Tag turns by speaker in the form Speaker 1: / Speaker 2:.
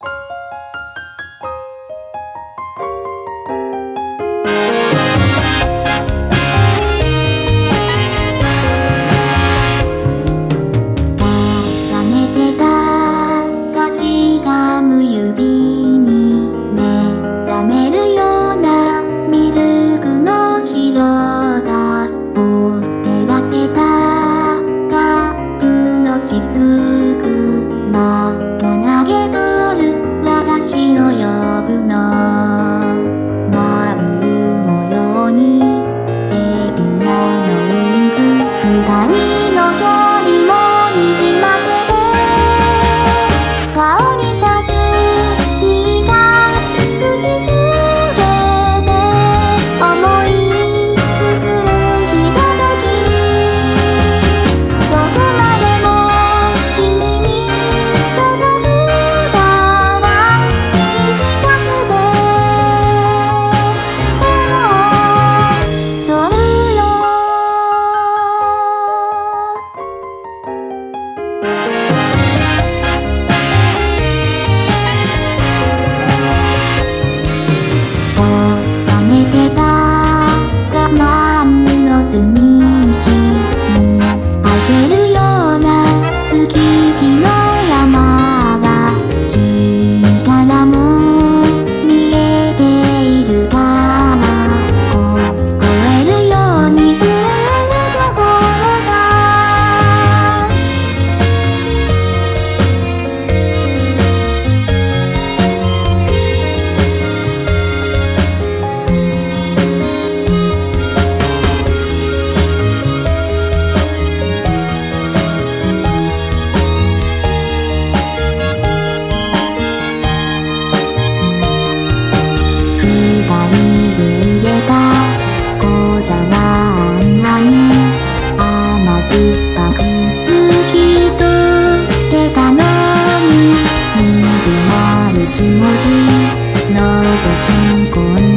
Speaker 1: you 持ち覗き込ん